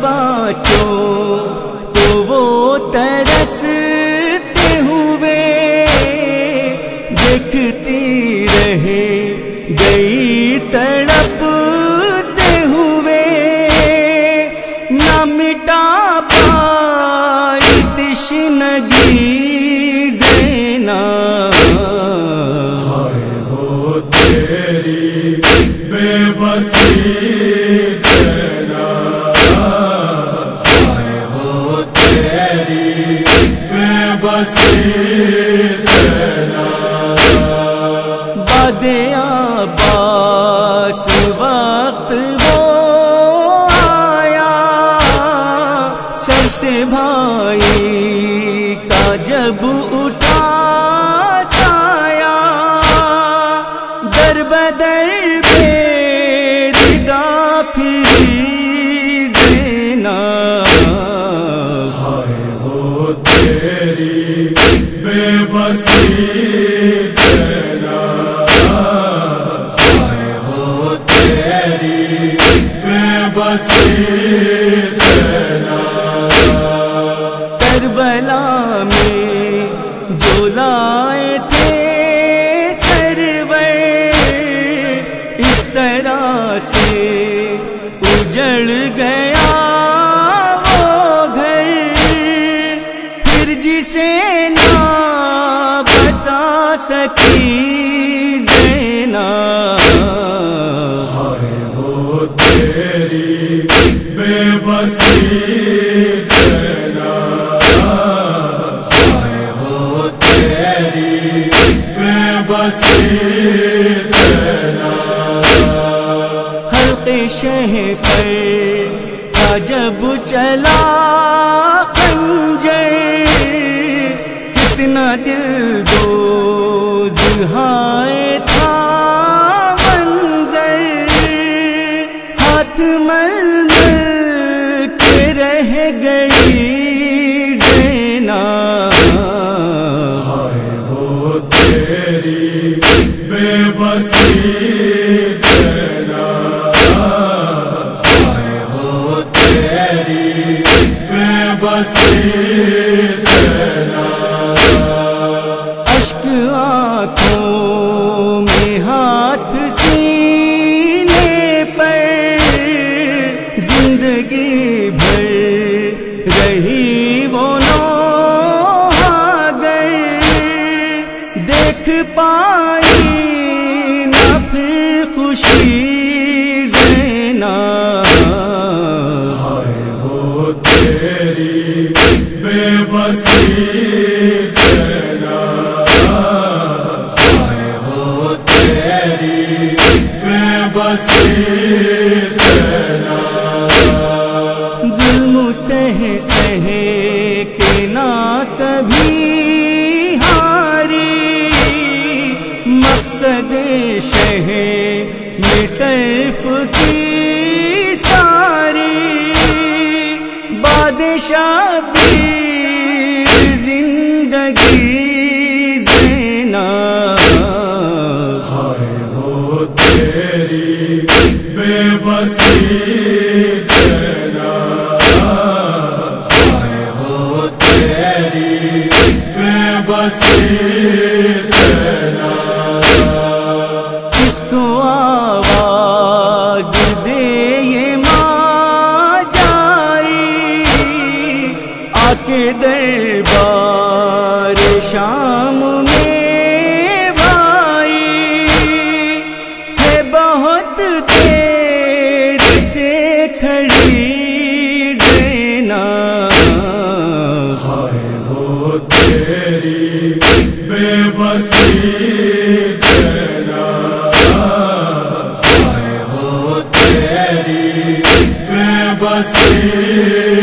باتوں کو وہ ترستے ہوئے دیکھتی رہے گئی تڑپتے ہوئے نہ مٹا پائی تشنگی بدیا باس وقت وہ آیا سر سے بھائی کربلا میں جو لائے تھے سرور اس طرح سے اجڑ گئے میں بس ہلکے شہ پر جب چلا خنجر کتنا دل دوز ہاں۔ بسی اشک آنکھوں میں ہاتھ سینے پر زندگی بھر رہی بے ظلم سہ سہ کے نہ کبھی ہاری مقصد شہ میں صرف کی ساری بادشاہ کس کو آواز دے یہ ماں جائی آ کے دربار شان بسی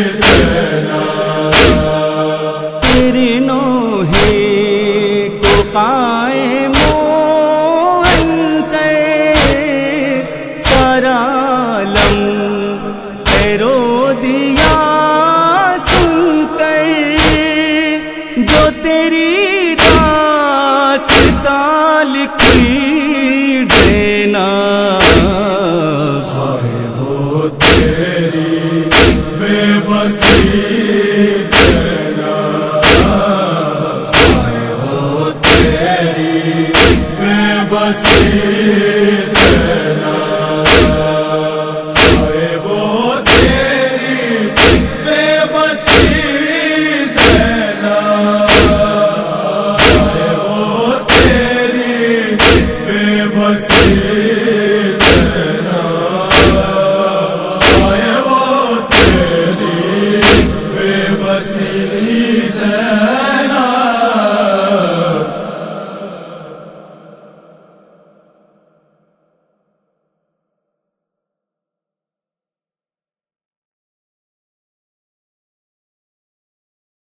نصیب نصیب